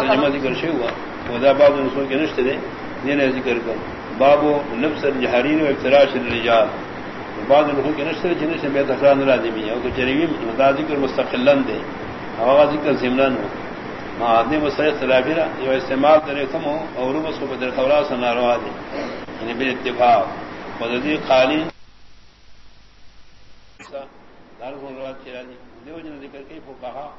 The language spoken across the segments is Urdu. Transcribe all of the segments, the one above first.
ترجمہ ذکر شی ہوا ودا باب رسول کے نشتے دے دین ذکر کر۔ باب نفس الجہرین و افتراش الرجال۔ بعض لوگوں کے نشتے جن سے بے تفران لازمی ہے تو چریوی ودا ذکر مستقلن دے۔ آواز ذکر ضمنن ہو۔ ما آدمی مسئلہ اختلافی رہا جو استعمال کرے کم ہو اور اس کو بدر خورا سے ناروا دے۔ یعنی بال اتفاق۔ مددی قالین۔ دار کو روایت چرا دی دیو جن ذکر کی فقہا۔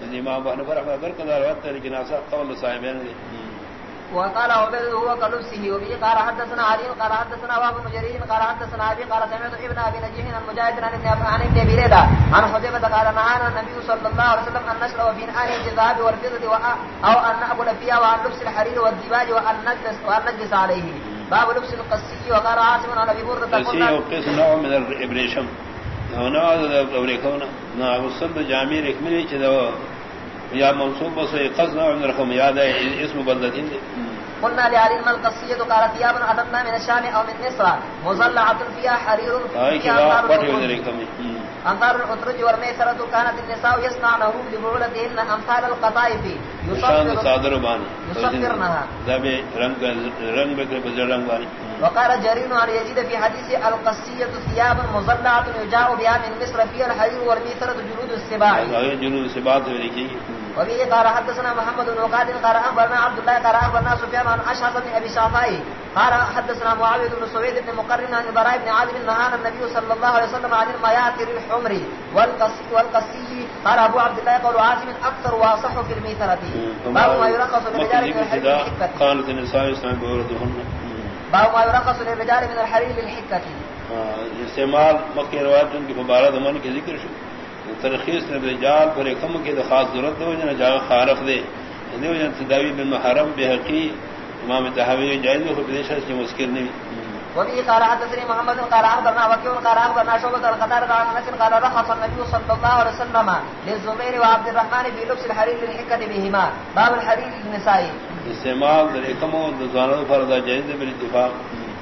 امام ابن فرح اگر کذا روایت ہے لیکن ایسا قول صاحبین نے وقال عبيد هو قلبسه وبه. قال حدثنا علي قال حدثنا ابو مجرير قال حدثنا ابي قال سمعت ابن ابي نجيح عن مجاهد عن ابن عن ابن ابي ريدا عن حذيفه قال نهانا النبي صلى الله عليه وسلم ان نشرب في اناء الذهب والفضه او ان ناكل فيها وان لبس الحرير والديباج وان نجلس وان نجلس عليه. باب لبس القسي. وقال عاصم عن ابي هريره قسي وقس نوع من الابريشم جامع رکمنی یا منصوب بس قصد رقم یاد ہے اس مبلدین قلنا لعلي ما القصية قالت ثياب أتتنا من الشام أو من مصر مظلعة فيها حرير فيها أنصار الأترج والميسرة كانت النساء يصنعنه لبعولتهن أمثال القطائف يصفرنها. وقال جرين عن يزيد في حديث القصية ثياب مظلعة يجاء بها من مصر فيها الحرير والميسرة جلود السباع. جلود السباع وبه قال حدثنا محمد بن وقاد قال اخبرنا عبد الله قال اخبرنا سفيان عن اشعث بن ابي شعفاء قال حدثنا معاويه بن سويد بن مقرن عن براء بن عازب نهانا النبي صلى الله عليه وسلم عن المياتر الحمر والقصي والقصي. قال ابو عبد الله قول عازم اكثر واصح في الميترة باب ما يرخص للرجال من الحرير للحكة. قالت النساء يسمع بوردهن باب ما يرخص للرجال من الحرير للحكة. استعمال مکہ روایت ان کی مبارک من کے ذکر ترخیص نے رجال پر کم کے خاص ضرورت ہو جنا جا خارق دے۔ دیو جن تداوی بن محرم بحقی امام تحوی جائز کو بدیش کی مشکل نہیں۔ وفي قال حدثني محمد قال اخبرنا وكيع قال اخبرنا شعبة القتار قال انس قال رخص النبي صلى الله عليه وسلم للزبير وعبد الرحمن في لبس الحرير للحكة بهما باب الحرير للنساء استعمال جائز بالاتفاق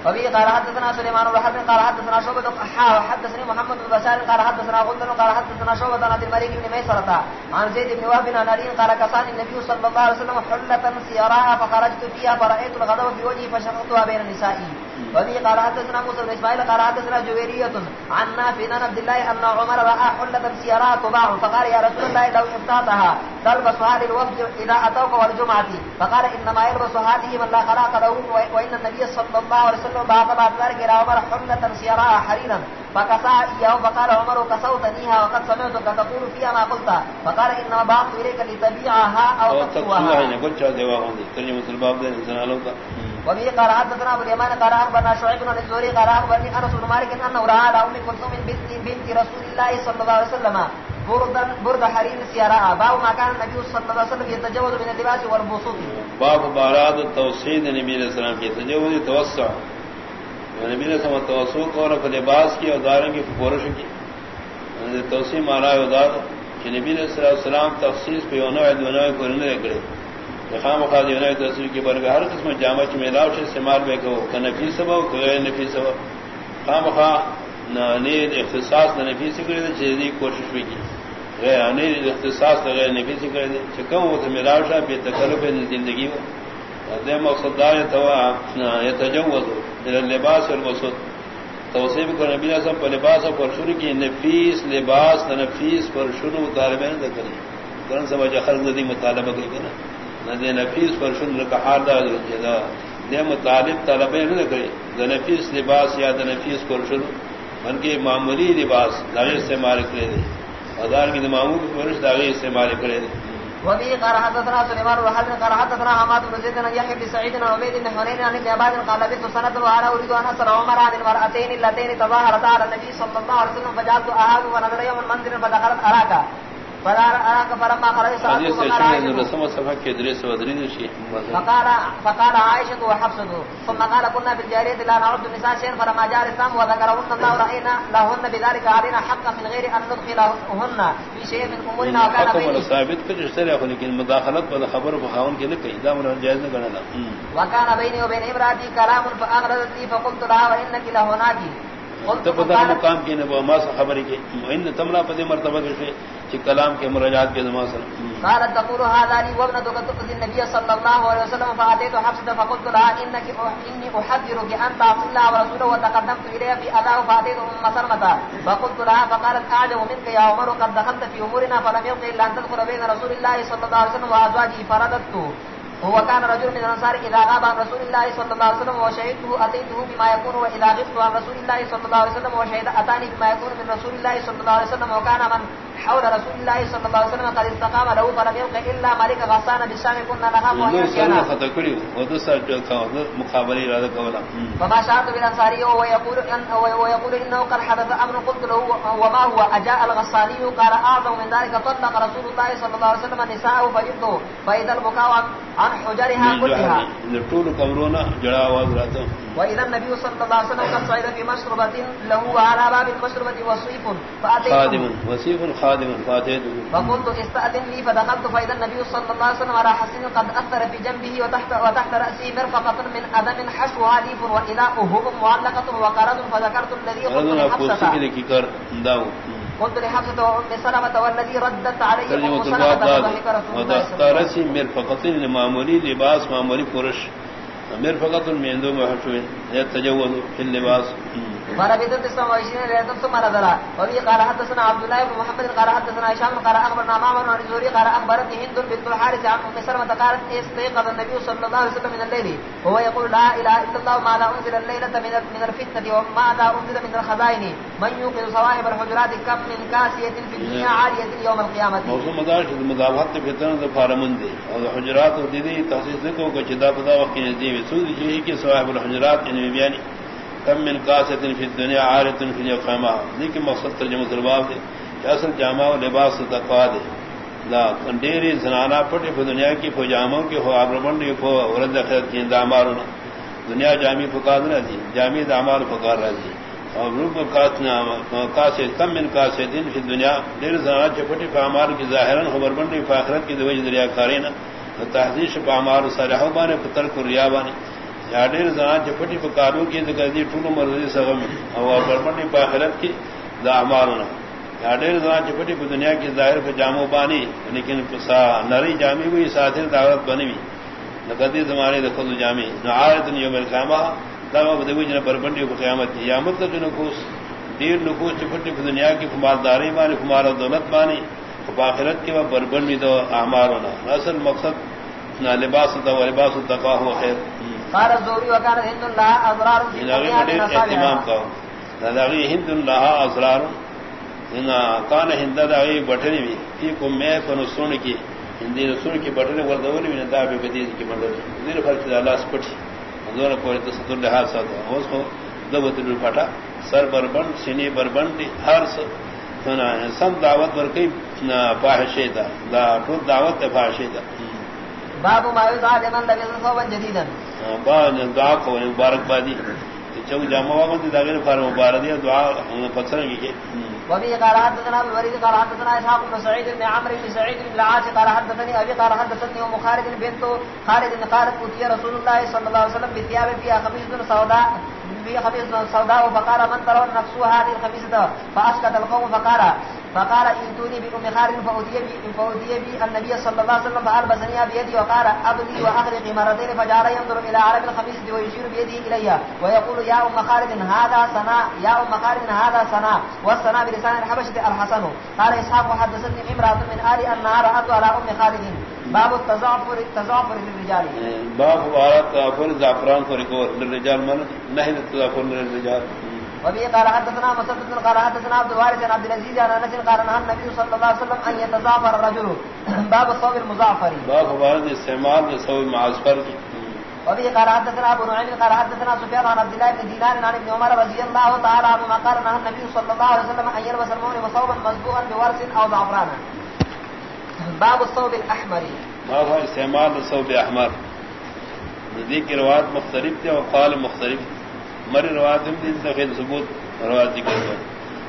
وبه قال حدثنا سليمان بن حرب، قال حدثنا شعبة حا وحدثني محمد بن بشار، قال حدثنا غندر، قال حدثنا شعبة عن الملك بن ميسرة، عن زيد بن وهب عن علي، قال كسان النبي صلى الله عليه وسلم حلة سيراء، فخرجت فيها، فرأيت الغضب في وجهي فشققتها بين نسائي. وفي قال حدثنا موسى بن اسماعيل قال حدثنا جويرية عن نافع عن عبد الله ان عمر رأى حلة سيراء تباع فقال يا رسول الله لو ابتعتها تلبسها للوفد اذا اتوك والجمعة. فقال انما يلبس هذه من لا خلاق له وان النبي صلى الله عليه وسلم وسلم بعد ذلك الى عمر حملة سيراها حريرا. فكسا اياه فقال عمر كسوتنيها وقد سمعتك تقول فيها ما قلت. فقال انما بعث اليك لتبيعها او تقوها وبه قال حدثنا ابو اليمان قال اخبرنا شعيب بن الزهري قال اخبرني انس بن مالك انه راى على ام كلثوم بنت بنت رسول الله صلى الله عليه وسلم بردا برد حرير سيراء باب ما كان النبي صلى الله عليه وسلم يتجاوز من اللباس والبسوط باب باراد التوسيد نبی علیہ السلام کی تجاوز توسع. یعنی نبی علیہ السلام توسع اور لباس کی اور دارن کی فورش کی. یعنی توسیع مانا ہے ادار کہ نبی علیہ السلام تخصیص پہ ہونا ہے دونوں کو نہیں کرے خام خاص ہونا تصویر کی برگ ہر قسم جامع میلاؤ سے استعمال میں کہو کہ نفی سب سبب غیر نفی سبب خام خواہ نید اختصاص نہ نفی سے کرے چیز کوشش بھی کی غیر انیر اختصاص نہ غیر نفی سے کرے دے چکم وہ تو میلاؤ شاہ بے تکلف زندگی ہو دے مقصد دار یتجوز لباس اور مسود توسیب کو نبی اعظم پر لباس پر شروع کی نفیس، لباس نفیس پر شروع طالبین نہ کریں قرآن سمجھ خرد ندی مطالبہ کی نا نہ نفیس پر شروع کا دا جدا دے مطالب طالبین نہ کرے۔ دا نفیس لباس یا دا نفیس پر شروع من کے معمولی لباس داغے استعمال کرے دے۔ ہزار کی معمول کی پرش داغے استعمال کرے دے۔ وبه قال حدثنا سليمان وحد قال حدثنا حماد بن زيد بن يحيى بن سعيد بن عبيد بن حنين، عن ابن عباس، قال بنت سنة وأنا أريد أن أسر عمر عن المرأتين اللتين تظاهرتا على النبي صلى الله عليه وسلم، فجعلت أهاب ونظر يوم المنزل فدخلت أراك. فقال فقال عائشة وحفصة ثم قال كنا في الجارية لا نعد النساء شيئا فلما جاء الإسلام وذكرهن الله رأينا لهن بذلك علينا حقا من غير أن ندخلهن في شيء من أمورنا وكان بيني. ثابت كل اشتري لكن مداخلت ولا خبر فخاون كده كده من جائز نقولنا وكان بيني وبين امرأتي كلام فأغرضت لي فقلت لها وإنك لهناك مقام کی نبو ما خبر کی تمنا پتی مرتبہ کہ کلام کے مراجات کے نماز قالت تقول هذا لي وابنتك تؤذي النبي صلى الله عليه وسلم فأتيت حفصة فقلت لها إنك إني أحذرك أن تعصي الله ورسوله وتقدمت إليها في أذاه فأتيت أم سلمة فقلت لها فقالت أعجب منك يا عمر، قد دخلت في أمورنا فلم يبق إلا أن تدخل بين رسول الله صلى الله عليه وسلم وأزواجه فرددت۔ هو كان رجل من الانصار اذا غاب عن رسول الله صلى الله عليه وسلم وشهدته اتيته بما يكون واذا غبت عن رسول الله صلى الله عليه وسلم وشهد اتاني بما يكون من رسول الله صلى الله عليه وسلم وكان من حول رسول الله صلى الله عليه وسلم قد استقام له فلم يلق الا ملك غسان بالشام كنا نخاف ان يرجعنا مقابلی ارادہ کولا فما شهدت بالانصاري وهو يقول ان وهو يقول انه قد حدث امر قلت له وما هو؟ اجاء الغساني قال اعظم من ذلك طلق رسول الله صلى الله عليه وسلم نساءه فجبته فاذا البكاء عن حجرها كلها. طول کمرونا جڑا آواز رہتا واذا النبي صلى الله عليه وسلم قد في مشربه له وعلى باب المشربه وصيف فاتيت خادم وصيف خادم فاتيت فقلت استاذن لي فدخلت فاذا النبي صلى الله عليه وسلم على حسين قد اثر في جنبه وتحت وتحت راسه مرفقه من ادم حشوها ليف والى اهب معلقه وقرض فذكرت الذي قلت لحفصه قلت لحفصه وام سلمه والذي ردت عليه الله عليه وسلم مرفقه معمولی لباس معمولی فرش امیر فقط المندو محشوين يتجوز في اللباس. فربيت السماويشين ليتم ثم نظر وبي قال حدثنا عبد الله بن محمد قال حدثنا هشام قال اخبرنا معمر بن زوري قال اخبرتني هند بنت الحارث عن ام سلمة قالت استيقظ النبي صلى الله عليه وسلم من الليل. وهو يقول لا اله الا الله ما لا انزل الليلة من من الفتنة وما لا انزل من الخزائن؟ من يوقظ صواحب الحجرات كم من كاسية في الدنيا عالية يوم القيامة؟ موضوع مدار مضاوحت فتنة فارمن دي الحجرات ودي تخصيص کو کچدا پدا وقت نزدیک سود یہ کہ صاحب الحجرات ان میں بیان کم من قاصت فی الدنیا عارت فی القامہ لیکن مقصد ترجمہ درباب ہے کہ اصل جامع و لباس تقوا دے لا کنڈیری زنانہ پٹی فی دنیا کی فجاموں کی ہو آبرمنڈی فو ورد خیر کی دامارنا دنیا جامع فقاد رہ دی جامع دامار فقار رہ دی۔ اور روپ قاصد کم من قاصد فی دنیا دیر زنانہ چپٹی فامار کی ظاہرن خبر بنڈی فاخرت کی دوج دریا کارینا تحدیش پامار سارے بانے پتر کو ریا بانے یا ڈیر زنا چپٹی پکارو کی ذکر دی ٹول مرضی سغم اور برپٹی پاخرت کی دا امارنا یا ڈیر زنا چپٹی پہ دنیا کی ظاہر پہ جامو بانی لیکن پسا نری جامی ہوئی ساتھی دعوت بنی ہوئی نقدی زمانے دخل جامی نہ آیت یوم القیامہ دعوا بدوی جن بربنڈی کو قیامت کی یا مطلب نقوس دیر نقوس چپٹی پہ دنیا کی فمالداری بانی فمال دولت بانی باخرت کی وہ بربنڈی دو احمار ہونا اصل مقصد نہ لباس تھا لباس تقوا ہو خیر. قال الزوري وكان هند الله أضرار في اهتمام کا داغی ہند اللہ اسرار کان ہند داغی بٹنی بھی کی کو میں فنسون کی ہندی رسول کی بٹنے وردولی بھی ندا بے بدیز کی منڈلی دیر فرق اللہ سپٹی دونوں کو تصدر لحاظ ساتھ اس کو دبت پھٹا. سر بربند سینی بربند ہر سب دعوت پر کئی فاحشے دا. ٹوٹ دعوت فاحشے تھا باب ما يدعى لمن لم يزل صوبا جديدا با دعا کو مبارک بادی چوک جامع واگن دی داغیر فار مبارک دی، دعا پکسر کی وبه قال حدثنا ابو الوليد قال حدثنا اسحاق بن سعيد بن عمرو بن سعيد بن العاص، قال حدثني ابي، قال حدثني ام خالد بنت خالد بن قالت اتي رسول الله صلى الله عليه وسلم بثياب فيها خميس سوداء فيها خميس سوداء، فقال من ترون نفسه هذه الخميسه فاسكت القوم، فقال فقال ائتوني بأم خالد فأتي بي فأتي بي النبي صلى الله عليه وسلم فألبسني بيدي وقال أبلي وأخرق مرتين فجعل ينظر إلى عرب الخميس ويشير بيده إلي ويقول يا أم خالد هذا سنا يا أم خالد هذا سنا والسنا بلسان الحبشة الحسن. قال إسحاق حدثتني امرأة من آل أنها رأت على أم خالد. باب التزعفر التزعفر للرجال. باب التزعفر زعفران فرقور للرجال، من؟ نهي التزعفر للرجال. وبه قال حدثنا مسدد قال حدثنا عبد الوارث عن عبد العزيز عن انس قال نهى النبي صلى الله عليه وسلم ان يتزعفر الرجل. باب الصوب المزعفر باب فوائد استعمال الصوب المعصفر وبه قال حدثنا ابو نعيم قال حدثنا سفيان عن عبد الله بن دينار عن ابن عمر رضي الله تعالى عنهما قال نهى النبي صلى الله عليه وسلم ان يلبس المؤمن صوبا مسبوعا بورس او زعفران باب الصوب الاحمر باب استعمال الصوب الاحمر ذکر روایت مختلف تھے اور قال مختلف تھے مر روایت دن تخید ثبوت روایت ذکر کر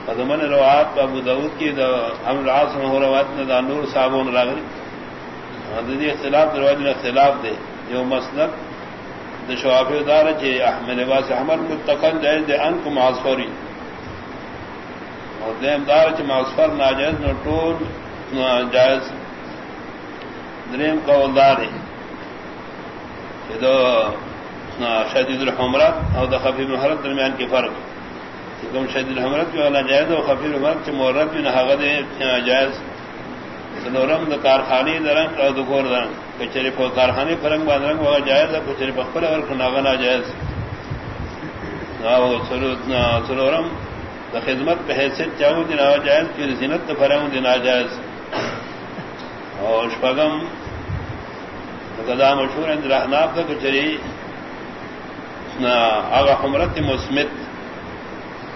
فضمن روایت ابو داود کی دا ہم راس ہو روایت نے دا نور صابون راغری حدیث اختلاف روایت نے اختلاف دے۔ جو مسلک دشواب دار چے احمد لباس احمد متقن جائز دے ان کو معصفری اور دیم دار چے معصفر ناجائز نو ٹول جائز۔ دریم قولدار ہے کہ دو شدید الحمرت اور دو خفیف محرت درمیان کی فرق کم شدید الحمرت کی والا جائز اور خفیف محرت کی محرت بھی نحاغت جائز سنورم دا کارخانی درنگ اور دکور درنگ کچری پا کارخانی فرنگ باند رنگ وغا جائز ہے کچری پا خبر اور کناغنا جائز سنورم دا خدمت پہ حیثیت چاہو دن جائز کی زینت دا فرنگ دن آجائز اور شپگم قدا مشہور اندر احناف دا کچری آغا حمرت مسمت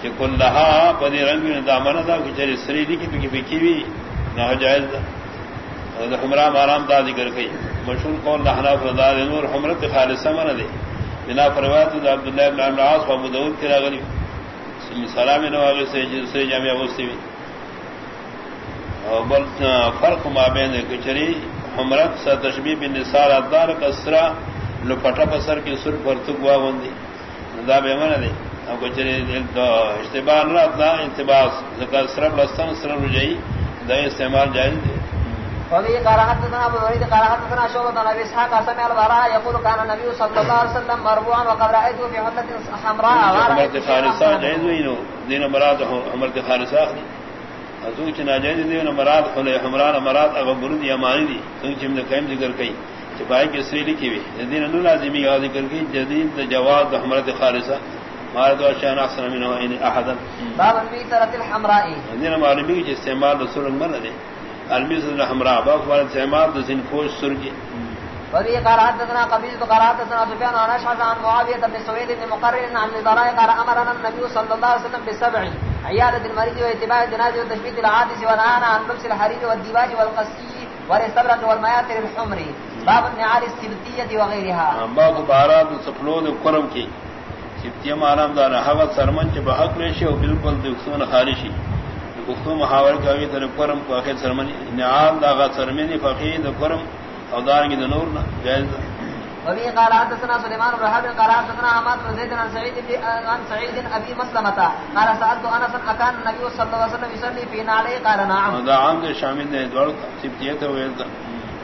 کہ کل لہا پدی رنگ دامن دا کچری سری دی کی پکی پکی بھی نہ جائز دا۔ حمرہ مارام دا ذکر کئی۔ مشہور قول لحناف دا نور، حمرت خالصہ من دے۔ بنا پروات دا عبداللہ بن عمر عاص و ابو داود کی راغلی۔ سلام نواغی سے دوسرے جامعہ غصی بھی بل فرق ما بین کچری حمرت سا تشبیح بن نثار ادار کسرا لپٹا پسر کی سر پر تکوا بندی دا بے من دے اب کچری اشتباہ نہ اتنا انتباس سرب لستان سرب رجائی دا استعمال جائز دے وفي قال حدثنا ابو الوليد قال حدثنا شعبة عن ابي اسحاق سمع البراء يقول كان النبي صلى الله عليه وسلم مربوعا وقد رايته في حله حمراء. عمرت خالصة جائز وينو دين مراد ناجائز دین خلے حمران مراد اغبرد یمانی دی. سوچ من قائم ذکر کئی. چپائی کے سری لکھی ہوئی. دین نو لازمی کا ذکر کی جدید جواد حمرت خالصہ مارد وشان احسن من احد باب في سرت الحمراء دین معلومی کی استعمال رسول اللہ نے المیز الحمراء باب والد سعماد دسن فوش سرگی وفي قال حدثنا قبيل قال حدثنا سفيان عن اشعث عن معاويه بن سويد بن مقرر عن البراء قال امرنا النبي صلى الله عليه وسلم بالسبع. عياده المريض واتباع الجنازه وتشبيت العادس ونهانا عن لبس الحرير والديباج والقسي والاستبرق والمياتر الحمر. باب النعال السبتيه وغيرها باب بارات سفلود کرم کی سبتیہ معنی دار حوت سرمن چ بحق ریشی و بالکل دکسون خارشی. گفتو محاور کا بھی طرف کرم کو اخر سرمنی نعال داغا سرمنی فقید کرم او دارنگی دنور نا جائز وبه قال حدثنا سليمان بن حرب قال حدثنا حماد بن زيد عن سعيد عن سعيد ابي مسلمة. قال سالت انس اكان النبي صلى الله عليه وسلم يصلي في نعله قال نعم. هذا عام شامل نے دوڑ سبتیت ہوئے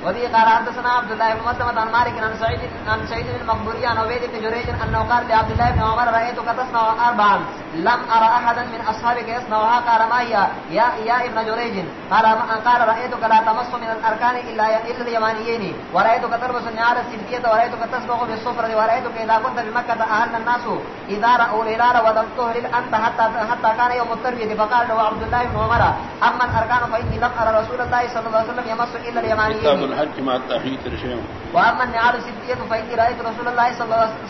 وبه قال حدثنا عبد الله بن مسلمة عن مالك عن سعيد عن سعيد بن مقبوري عن عبيد بن جريج انه قال لعبد الله بن عمر رايتك تصنع اربعا لم ارى احدا من اصحابك يصنعها قال ما هي؟ يا يا ابن جريج. قال قال رايتك لا تمص من الاركان الا الا اليمانيين ورايتك تربس النار السبتيه ورايتك تسبق بالصفر ورايتك اذا كنت بمكه اهل الناس اذا راوا الهلال وظلته انت حتى حتى كان يوم التربيه فقال له عبد الله بن عمر اما الاركان فاني لم ارى رسول الله صلى الله عليه وسلم يمص الا اليمانيين. الحج ما تحيي ترشم واما النعال السبتيه فاني رايت رسول الله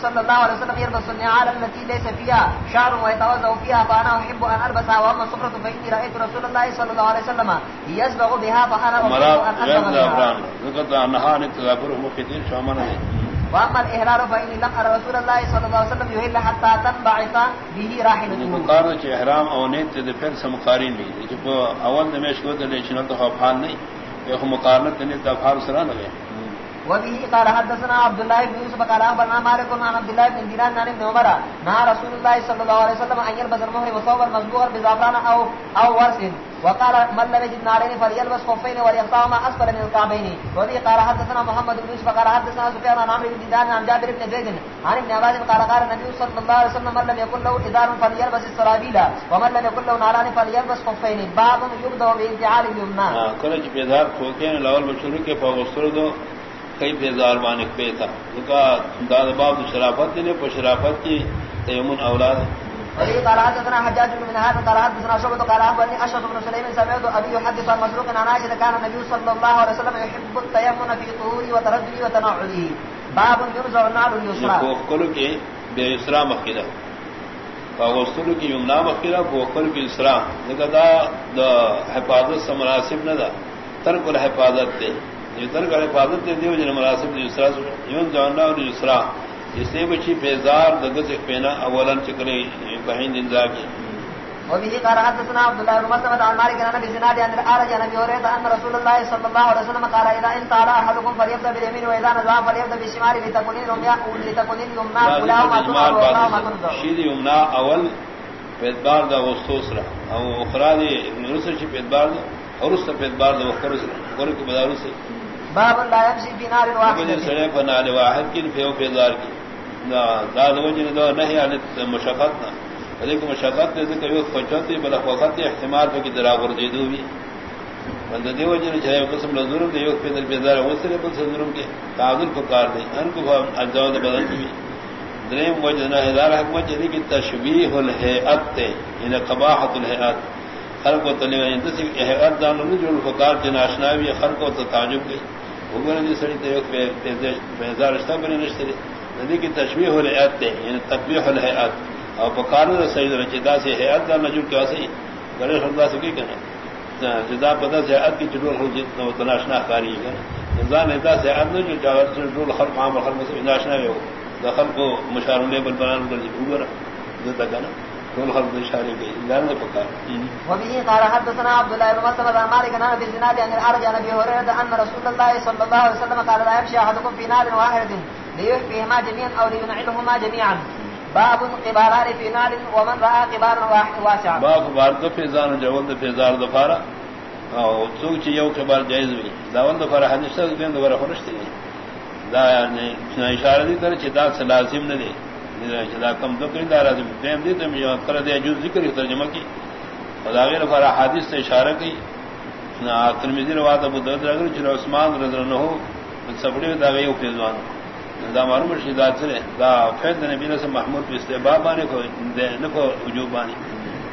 صلى الله عليه وسلم يلبس النعال التي ليس فيها شعر ويتوضا فيها فانا احب ان البسها واما الصفره فاني رايت رسول الله صلى الله عليه وسلم يسبغ بها فانا احب ان البس بها ذكرت انها نتذكره مفيدين شامنا واما الاحرار فاني لم ارى رسول الله صلى الله عليه وسلم يهل حتى تنبعث به راحلته مقارنه احرام او نیت د پھر سے مقارن نہیں جب اول نمیش کو دے خفان نہیں۔ یہ مقارنت نے دفار سرا لگے وبه قال حدثنا عبد الله بن يوسف قال اخبرنا مالك عن عبد الله بن دينار عن ابن عمر. نهى رسول الله صلى الله عليه وسلم ان يلبس المهر وصوبا مصبوغا بزعفران او او ورس. وقال من لم يجد نارين فليلبس خفين وليقطعهما اسفل من الكعبين وبه قال حدثنا محمد بن يوسف قال حدثنا سفيان عن عمرو بن دينار عن جابر بن زيد عن ابن عباس قال قال النبي صلى الله عليه وسلم من لم يكن له ادار فليلبس السرابيل. ومن لم يكن له ناران فليلبس خفين. باب يبدا بانتعال اليمنى. كل بيدار فوقين الاول بشروع کے فوق دو کئی بیزار مانک پہ تھا داد باب شرافت نے شرافت کی تیمن اولاد۔ وفي قال حدثنا حجاج بن هذا قال حدثنا شعبة قال أخبرني أشرف بن سليم سمعت أبي يحدث عن مسروق عن عائشة كان النبي صلى الله عليه وسلم يحب التيمن في طهوره وترجله وتنعله باب يرزع النار اليسرى۔ وقلوا كي بيسرى مخيرا فوصلوا كي يمنا مخيرا وقلوا كي يسرى لكذا دا حفاظت سمناسب ندا ترك الحفاظت یہ ترک حفاظت دے دیو جن مناسب یسرا یون جاننا اور یسرا اس نے بچی بیزار دگت پینا اولا چکرے بہن دنزا کی وبه قال حدثنا عبد الله بن مسلمة عن مالك عن ابي زناد عن الارج عن ابي هريره ان رسول الله صلى الله عليه وسلم قال اذا انت على احدكم فليبدا باليمين واذا نزع فليبدا بالشمال لتكون اليمنى لتكون اليمنى كلاهما تمر وكلاهما تنزع شيد يمنى اول پیدبار دا وستوسرا او اخرى دی ابن رسل چ پیدبار دا اور اس پیدبار دا وخرس اور کو بدارو سے باب لا يمشي في نار واحد. سڑے بنانے واحد کی فیو فیزار کی۔ داد وجن دو نہیں آنے مشقت نہ۔ لیکن مشقت نے تو یوگ پچوتی بلا وقت احتمال پہ کی درا گردیدو بھی۔ بند دیو جن چاہے قسم ظلم دے یوگ پیدل بیزار وسرے پر سے ظلم کے تعادل کو کار دے ان کو اجزاء بدل کی دریم وجہ ہزار حکمت جدی کی تشبیہ الہیات تے ان قباحت الہیات خلق و تلیوان انتسی احیات دان لنو جو الفقار جن آشناوی خلق و تعجب گئی وگر دی سڑی تے یوگ پیزار اشتا بنے نشتری ندی کی تشبیہ الہیات تے یعنی تقبیح الہیات اور پکار سعید رچدا سے حیات دار نجور کیا سی گڑے خدا سے کی کہنا جدا پتہ سے عد کی چڑول ہو جتنا تناشنا کاری ہے انسان ایسا سے عد جو جاغت چڑول خلق عام خلق سے ناشنا ہو دخل کو مشار لے بل بنان کر اوپر دیتا دول خلق اشارے گئی لان نے پکار وبه قال حدثنا عبد الله بن مسعود عن مالك عن ابي الزناد عن الحرج عن ابي هريره ان رسول الله صلى الله عليه وسلم قال لا يمشي احدكم في نار واحد ليحفيهما جميعا او لينعلهما جميعا. باب قباران في نار ومن راى قبارا واحد واسعا باب بارد فیزان جوند فیزار دفارا او چې یو کبار جایز وي دا وند دفارا حدیث ته دین دغه خورشتي دا یعنی اشاره دي تر چې دا لازم نه دي یعنی چې کم دیم ذکر کی۔ خدا غیر حدیث سے اشارہ کی۔ نا ترمذی روایت ابو داؤد اگر عثمان رضی اللہ عنہ سبڑے دا یعنی دا معلوم دا فید نبی نے محمود استحباب کو کو وجوب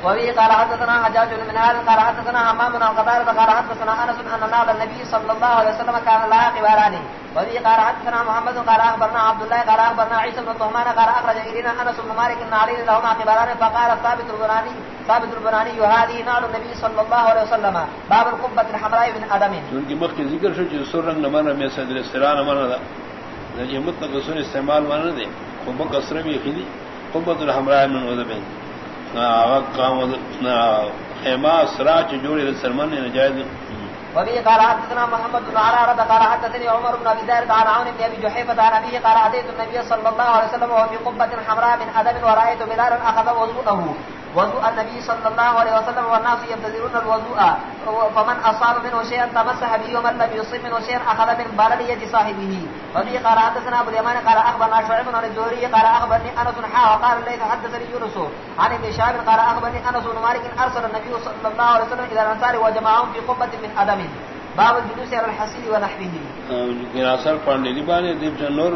وفي قال حدثنا حجاج بن منهال قال حدثنا حمام بن قتادة قال حدثنا انس ان نال النبي صلى الله عليه وسلم كان لا قباران وفي قال حدثنا محمد قال اخبرنا عبد الله قال اخبرنا عيسى بن طهمان قال اخرج الينا انس بن مالك ان علي لهما قباران فقال ثابت البناني ثابت البناني هذه نال النبي صلى الله عليه وسلم باب القبة الحمراء بن ادم ان کی مخ ذکر شو جو سر رنگ نمر میں صدر استران نمر یہ مطلق سن استعمال مانا دے۔ خوب کسر بھی خیلی قبت الحمراء من ادم خیمہ سراچ جوڑی سرمن نجائز وبه قال حدثنا محمد بن عرارة، قال حدثني عمر بن أبي ذر قال عون بن ابي جحيفة عن ابيه قال اتيت النبي صلى الله عليه وسلم وهو في قبة حمراء من أدب ورأيت بلالا أخذ وضوءه. وضوء النبي صلى الله عليه وسلم والناس يبتدرون الوضوء. فمن اصاب منه شيئا تمسح به ومن لم يصب منه شيئا اخذ من بلد يد صاحبه. وفي قال حدثنا ابو اليمان قال اخبرنا شعيب عن الزهري قال اخبرني انس حا وقال ليس حدثني يونس. عن ابن شهاب قال اخبرني انس بن مالك ارسل النبي صلى الله عليه وسلم الى الانصار وجمعهم في قبه من ادم باب الجلوس على الحسير ونحوه. اثر پانڈی بانے دیپ نور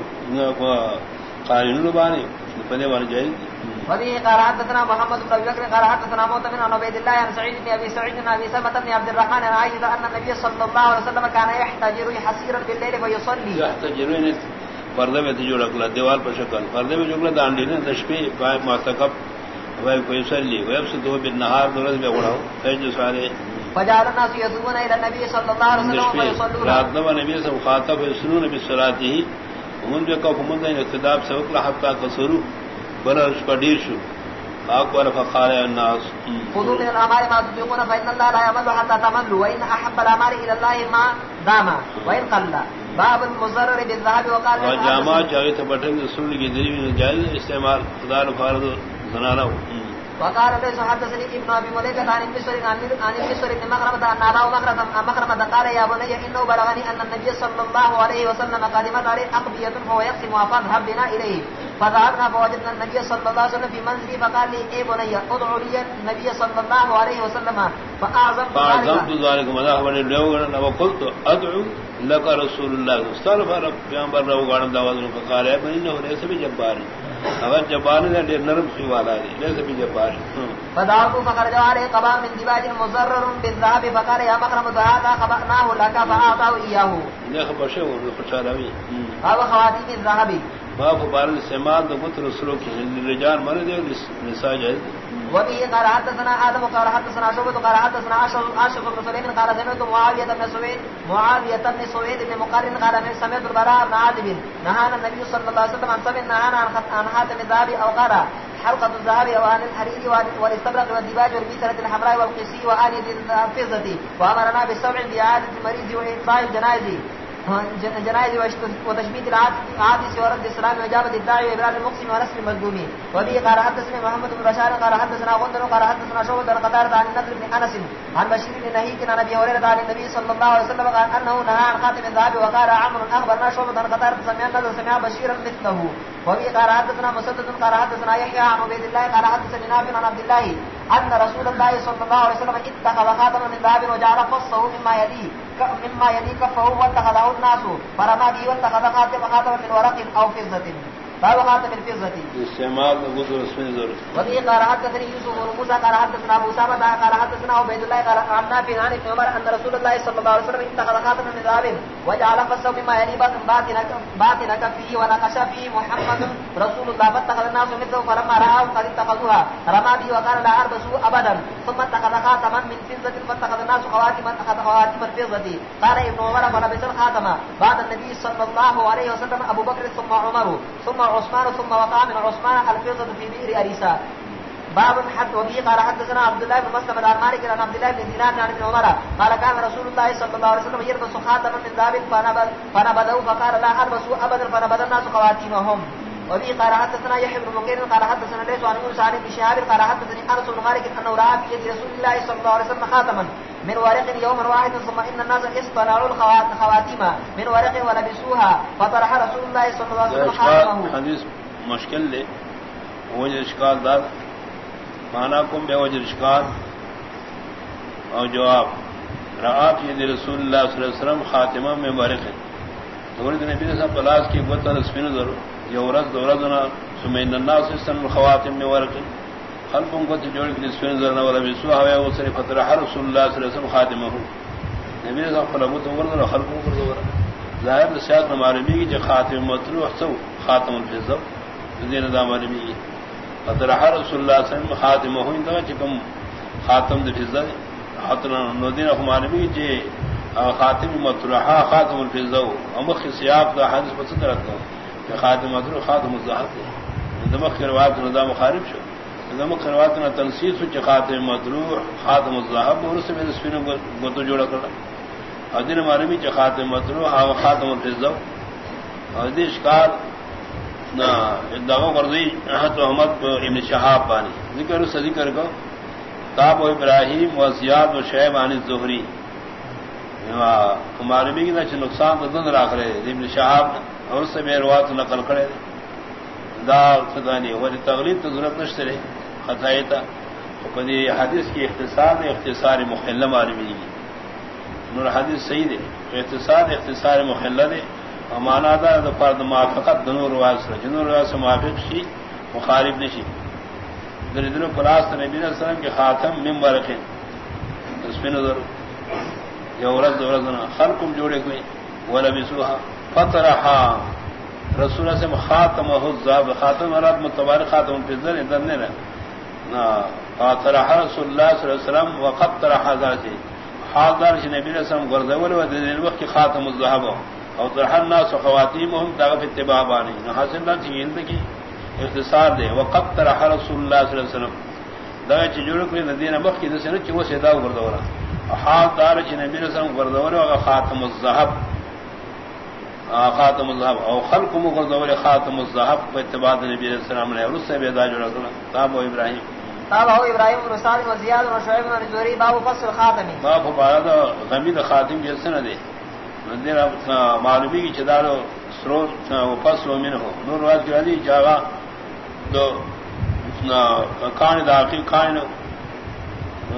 قارن بانے پلے والے جائز وبه قال حدثنا محمد بن ابي بكر قال حدثنا موت بن عبيد الله عن سعيد بن ابي سعيد بن ابي سلمة بن عبد الرحمن عن عائشة ان النبي صلى الله عليه وسلم كان يحتجر حسيرا بالليل ويصلي يحتجر پردے میں جو رکھلا دیوار پر شکل۔ پردے میں جو دانڈی نے دشپی پائے ماتکب وہ کوئی سلی ویب سے دو بن نہار دورت میں اڑاؤ۔ جو سارے فجعل الناس يذهبون الى النبي صلى الله عليه وسلم ويصلون رات نبی نبی سے مخاطب يسنون بالصلاه ومن جو کہ من ذین اقتداب سبق لحظہ کا شروع برش پڈیر شو فقال الناس۔ خذوا من الاعمال ما تطيقون فان الله لا يمل حتى تملوا وان احب الاعمال الى الله ما دام وان قل. باب المزرر بالذهب وقال جامع چاہے تو بٹن سن کی دری جائز استعمال خدا فرض زنانہ وقال ليس حدثني ابن ابي مليكه عن المسور عن المسور بن مخرمه ان ابا مخرمه قال يا بني انه بلغني ان النبي صلى الله عليه وسلم قدمت عليه اقبيه فهو يقسم فاذهب بنا اليه فذهبنا فوجدنا النبي صلى الله عليه وسلم في منزلي فقال لي اي بني ادعو لي النبي صلى الله عليه وسلم. فاعظمت ذلك. مذهب وقلت ادعو لك رسول الله. استغفر رب پیغمبر رو گاڑن دعوت فقال ابن انه ليس بجبار. اگر جبار نے ڈیر نرم سی والا ليس بجبار فدعوا فخرج عليه قبا من مزرر بالذهب لك فاعطاه اياه یہ خبر اب خواتین الذهبی باب دو متر سلوک رجال مرد نساء جائز وبه قال حدثنا آدم قال حدثنا شعبة قال حدثنا عاشق بن سليم قال سمعت معاوية بن سويد معاوية بن سويد بن مقارن قال من سمعت البراء بن عازب نهانا النبي صلى الله عليه وسلم عن سمع نهانا عن حاتم الذهب أو قال حلقة الذهب أو عن الحرير والاستبرق والدباج والبيسرة الحمراء والقسي وآل الفضة وأمرنا بالسبع بإعادة المريض وإطلاع الجنائز جنائز و تشبیت وتشبيت العادس ورد السلام وجابت الداعي وابراهيم المقسم ونسل المظلومي وبه قال حدثنا محمد بن بشار، قال حدثنا غندر، قال حدثنا شعبة بن قتادة عن النضر بن انس عن بشير بن نهيك عن ابي هريرة عن النبي صلى الله عليه وسلم قال انه نهى عن خاتم الذهب وقال عمرو اخبرنا شعبة بن قتادة سمع النضر، سمع بشيرا مثله. وبه قال حدثنا مسدد، قال حدثنا يحيى عن عبيد الله، قال حدثني نافع عن عبد الله ان رسول الله صلى الله عليه وسلم اتخذ خاتما من ذهب وجعل فصه مما يليه. مما يلي كفه واتخذه الناس فرما به واتخذ خاتم خاتم من ورق او فضة باب خاتم الفضة استعمال غسل اسمه ضروري وفي قال حدثني يوسف بن موسى قال حدثنا ابو سامة قال حدثنا عبيد الله قال عن نافع عن ابن عمر ان رسول الله صلى الله عليه وسلم اتخذ خاتما من ذهب وجعل فصه مما يلي باطن باطن كفه ونقش فيه محمد رسول الله فاتخذ الناس مثله فلما راوا قد اتخذوها رمى به وقال لا اربسوا ابدا ثم اتخذ خاتما من فضة فاتخذ الناس خواتم اتخذ خواتم الفضة قال ابن عمر فلبس الخاتم. بعد النبي صلى الله عليه وسلم ابو بكر ثم عمر ثم عثمان ثم وقع من عثمان الفضة في بئر أريسا. باب حد وبه قال حدثنا عبد الله بن مسلم عن مالك عن عبد الله بن دينار عن ابن عمر قال كان رسول الله صلى الله عليه وسلم يلبس خاتما من ذهب فنبذوا فقال لا البسوا أبدا فنبذ الناس خواتيمهم. وبه قال حدثنا يحيى بن بكير قال حدثنا ليس عن موسى عن ابن شهاب قال حدثني انس بن مالك انه راى في يد رسول الله صلى الله عليه وسلم خاتما من ورق يوما واحد ثم ان الناس اصطنعوا الخواتيم من ورق ولبسوها فطرح رسول الله صلى الله عليه وسلم خاتمه. حدیث مشکل دے وجہ اشکال دار مانا کم بے وجہ اشکال اور جواب. رعاف یہ رسول اللہ صلی اللہ علیہ وسلم خاتمہ میں مبارک ہے دورت نبی سب پلاس کی رسمین ضرور یہ عورت دورت نہ سمین الناس سن خواتم میں ورق خلق کو جوڑ کے رسمین ضرور والا بسو ہوا وہ صرف فتح رسول اللہ صلی اللہ علیہ وسلم خاتمہ ہو نبی نے سب خلق تو ورن خلق کو ضرور ظاہر سیاست ہمارے بھی کہ خاتم مطلوع سو خاتم الفضل. دین دا مرمی اطرح رسول اللہ صلی اللہ علیہ وسلم خاتم ہوئی دا چکم خاتم دا فضا حتنا نو دین ہمارے بھی جے خاتم مطرحا خاتم الفضا امخ سیاق دا حدیث پس درت نو کہ خاتم مطرح خاتم الزہد دمخ روایت ندا مخارب شو دمخ روایت نہ تنسیس چ خاتم مطروح خاتم الزہب اور اس میں سپین گتو جوڑا کرا ادین ہمارے بھی چ خاتم مطروح خاتم الفضا ادیش کار مرضی محمد ابن شہاب بانی۔ ذکر سے ذکر کو۔ تاب و ابراہیم و زیاد و شعیب عن ظہری ہمارے بھی نہ نقصان تو دن راک رہے۔ ابن شہاب اور سے بے روات نقل کرے دا خدانی اور تغلیب تو ضرورت نشتے رہے۔ خطائی تھا حدیث کی اختصار اختصار محلم عالمی نور حدیث صحیح دے۔ اختصار اختصار محلہ دے۔ مانا دا فرد موافقت، دنو رواز سے جنو رواز سے موافق شی، مخالف نشی۔ در دنو پلاس نبی علیہ السلام کے خاتم مم ورقین اس پہ نظر۔ جو رز رزنا خلقم جوڑے کوئی۔ ولبسوها فطرحا۔ رسول سے خاتم الذهب خاتم مراد متبار خاتم فی الذر اندر نے نا فطرح رسول اللہ صلی اللہ علیہ وسلم وقد طرح ذاتی۔ حاضر سے نبی علیہ السلام و دل وقت خاتم الذهب اور درحنا سخواتیم ہم داغف اتباع بانی۔ حاصل نہ تھی جی ہند کی اختصار دے۔ وقت طرح رسول اللہ صلی اللہ علیہ وسلم۔ دغه چې جوړ کړی د دینه مخ کې د سنت چې وسه دا وګرځورا حال دار چې نبی رسول الله وګرځورا او خاتم الذهب خاتم الذهب او خلق وګرځورا خاتم الذهب اتباع نبی رسول الله علیه وسلم به دا جوړ کړل تاب ابراهیم. تاب هو ابراهیم بن سالم و زیاد و شعیب بن زوری باب فصل خاتمی باب بعد غمی د خاتم جسن دی. معلومی کی چدارو سرو فصل و من ہو نور روایت کی راضی جاگا دو کان داخل کان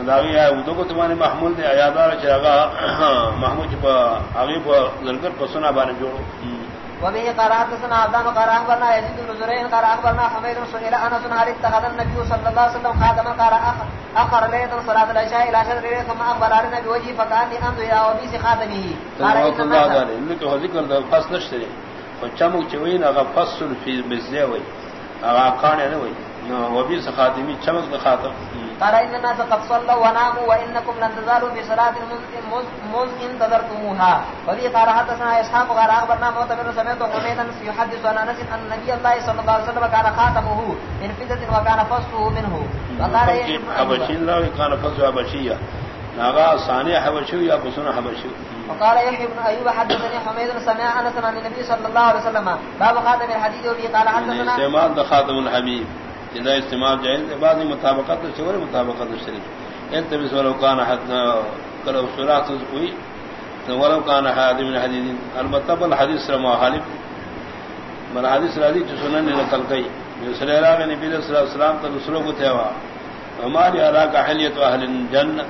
داغی آئے اردو کو تمہارے محمول دے ایادار چاگا محمود آگے لڑکر پسنا بارے جوڑو وبه قرات سنا عبدان قال اخبرنا يزيد بن زرين قال اخبرنا حميد سهيل انس بن علي اتخذ النبي صلى الله عليه وسلم خاتما قال اخر ليله صلاه العشاء الى شهر ليله ثم اخبر علينا بوجهه فكان انظر الى وبيس خاتمه. قال ان الله انك ذكر ده فصل نشتري. فچمك چوين اغا فصل في بزيوي اغا قان نه وي. وبيس خاتمي چمك خاتم قال ان الناس قد صلوا وناموا وانكم لن تزالوا في صلاه مذ انتظرتموها وذي قال حدثنا اسحاق قال اخبرنا بن سمعت حميدا يحدث عن انس ان النبي الله صلى الله عليه وسلم كان خاتمه من فضه وكان فصله منه. وقال ابشين لا كان فصله ابشيه ناغا ثانی حبشو یا پسن حبشو وقال يحيى بن ايوب حدثني حميد سمع انس عن النبي صلى الله عليه وسلم. باب خاتم الحديث وفي قال حدثنا استعمال خاتم الحبيب. جی، اذا استعمال جائز ہے بعد مطابقت شور مطابقت شریف۔ انت بس ولو كان حد کلو سورات کوئی۔ ولو كان حد من حديث البتہ بل حدیث رما خالف من حدیث راضی جو سنن نے نقل کی جو صلی اللہ علیہ نبی صلی اللہ علیہ وسلم تو دوسروں کو تھا ہماری علاقہ کا حلیت اہل الجنہ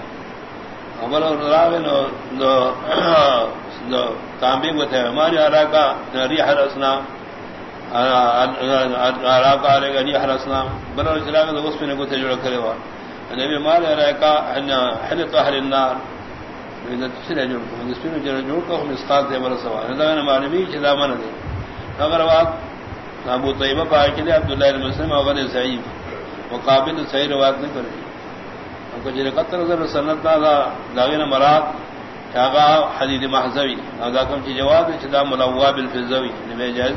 امر تانبی کو تھے ہماری آرا کا ری ہر اسلام آرا کا آرے گا ری ہر اسلام بر اس میں کو جوڑ کرے ہوا نبی مال آرا کا حل تو ہر النار جوڑ کو ہم اسقات دے بر سوا مانوی چلا من دے اگر بات ابو طیبہ پائے کے لیے عبداللہ المسلم اگر صحیح مقابل صحیح روایت نہیں کرے جن قطر نظر سنت داغین مراد شاغا حدید محضوی ادا کم کی جواب چدا ملوا بالفزوی نبی جائز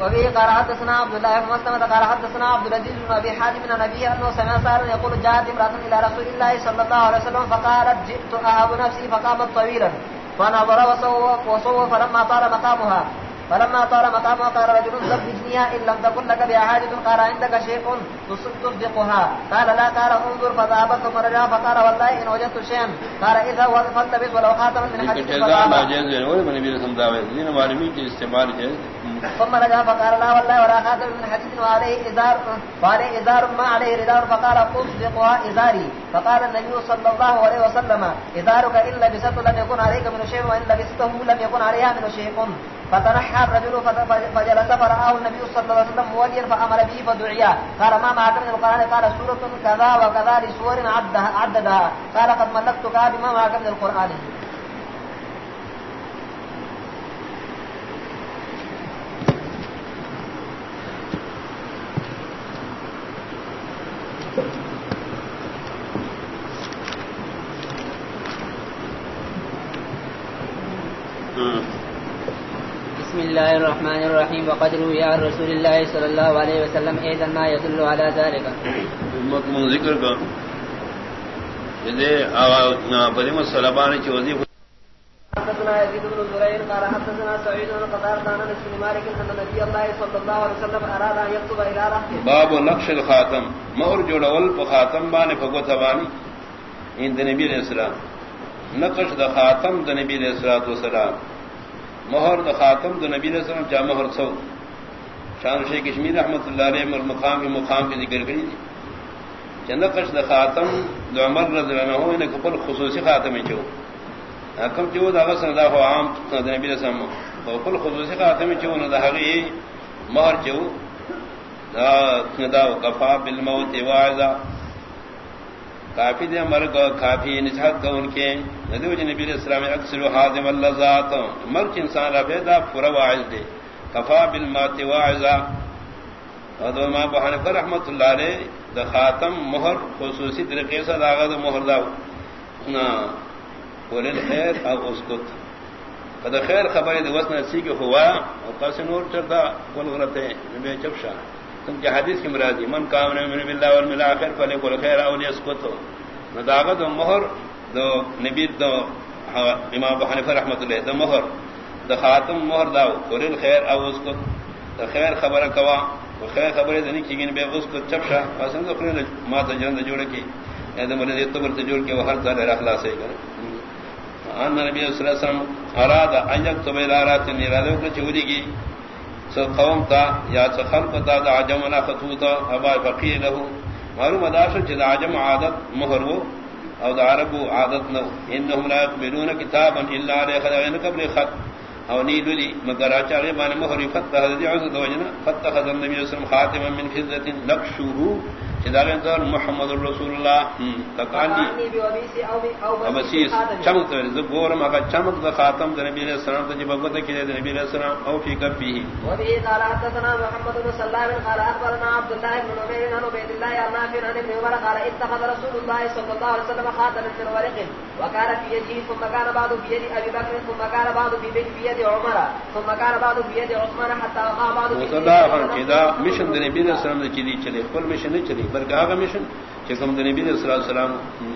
وفي قال حدثنا عبد الله بن مسلمة قال حدثنا عبد العزيز بن ابي حاتم بن نبي انه سمع سار يقول جاءت امرأة الى رسول الله صلى الله عليه وسلم فقالت جئت اهاب نفسي فقامت طويلا فنظر وصوف وصوف فلما طار مقامها فلما طار مقامه قال رجل زبجنيها إن لم تكن لك بها حاجة قال عندك شيء تصدقها قال لا قال انظر فذهبت ثم رجع فقال والله إن وجدت شيئا قال إذا فالتبس ولو خاتما من حديث ثم رجع فقال لا والله ولا خاتم من حديث وعليه إزار وعليه إزار ما عليه ردار فقال تصدقها إزاري. فقال النبي صلى الله عليه وسلم إزارك إن لبسته لم يكن عليك من شيء، وإن لبسته لم يكن عليها من شيء. فتنحى الرجل فجلس فرآه النبي صلى الله عليه وسلم موليا فأمر به فدعيا. قال ما معك من القرآن؟ قال سورة كذا وكذا لسور عددها. قال قد ملكتك بما معك من القرآن. الله الرحمن الرحيم وقد روي عن رسول الله صلى الله عليه وسلم ايضا ما يدل على ذلك ذکر کا یہ بڑی مسلمان کی وظیفہ حدثنا يزيد بن زرير قال حدثنا سعيد بن قتادة عن انس بن مالك ان النبي الله صلى الله عليه وسلم اراد ان يكتب الى رحمه. باب نقش الخاتم. مہر جوڑول خاتم بانے فگوت بانی ان نبی علیہ السلام. نقش د خاتم د نبی علیہ الصلوۃ والسلام. مہر د خاتم د نبی علیہ السلام جا مہر سو. شان شیخ کشمیر رحمۃ اللہ علیہ مر مقام کے مقام کی ذکر کری تھی چند قش د خاتم د عمر رضی اللہ عنہ نے کپل خصوصی خاتم چو. حکم چو دا غسن دا ہو عام د نبی علیہ السلام کپل خصوصی خاتم چو نہ دا ہغی مہر چو. دا دا کفا بالموت واعظا. کافی دے مرگ کافی نجات کا ان کے۔ ندو جی نبی السلام اکثر حاضم اللذات مرچ انسان رفے دا پورا واعظ دے۔ کفا بالمات واعظا۔ ادو ما بہن پر رحمت اللہ علیہ دا خاتم مہر خصوصی طریقے سے داغا دا مہر دا۔ نا، ولل خیر او اسکت۔ کدا خیر خبر دے وسنا سی کے ہوا۔ اور قاس نور چردا کول غلطے نبی چپشا تم کے حدیث کی مرادی من کام نے من بالله والملائکہ فلے کول خیر او اسکت نداغت مہر، دو نبی، دو امام ابو حنیفہ رحمۃ اللہ، دو مہر۔ دو خاتم مہر داو قرل خیر او اس دو خیر خبر کوا و خیر خبر دنی کی گن بے اس کو چپشا پسند اپنے ما تو جان جوڑ کی۔ اے مرے دے تو برت جوڑ کے وہ ہر طرح اخلاص ہے کر ان نبی صلی اللہ علیہ وسلم اراد ان یکتب الى ارات ارادہ کو چوری کی قوم تا یا خلق تا دا عجمنا خطوطا ابا فقیر له معلوم اداشر جدا عجم عادت مہر ہو او دا عرب عادت نو. انہم لا يقبلون کتابا الا علی خدعین یعنی قبل خط. او نیلو لی مگر آچاری بانی مہر فتح حضرت عزت وجنا فتح حضرت نبی صلی اللہ علیہ وسلم خاتما من فضت نقشوہو چدارن دار محمد رسول اللہ تقانی ابسیس چمک تو زبور ما چمک دا خاتم دا نبی علیہ السلام دا جب وقت کی دا نبی علیہ السلام او فی کفی و بھی قال حدثنا محمد بن سلام قال اخبرنا عبد الله بن عمر بن عبد الله عن نافع عن ابن عمر قال اتخذ رسول الله صلى الله عليه وسلم خاتما من ورق وكان في يده ثم كان بعض في يد ابي بكر ثم كان بعض في يد عمر ثم كان بعض في يد عثمان حتى وقع بعض في يد مشن نبی علیہ السلام نے چلی چلی کل مشن نہیں چلی بلکہ آگا مشن چکم نبی علیہ السلام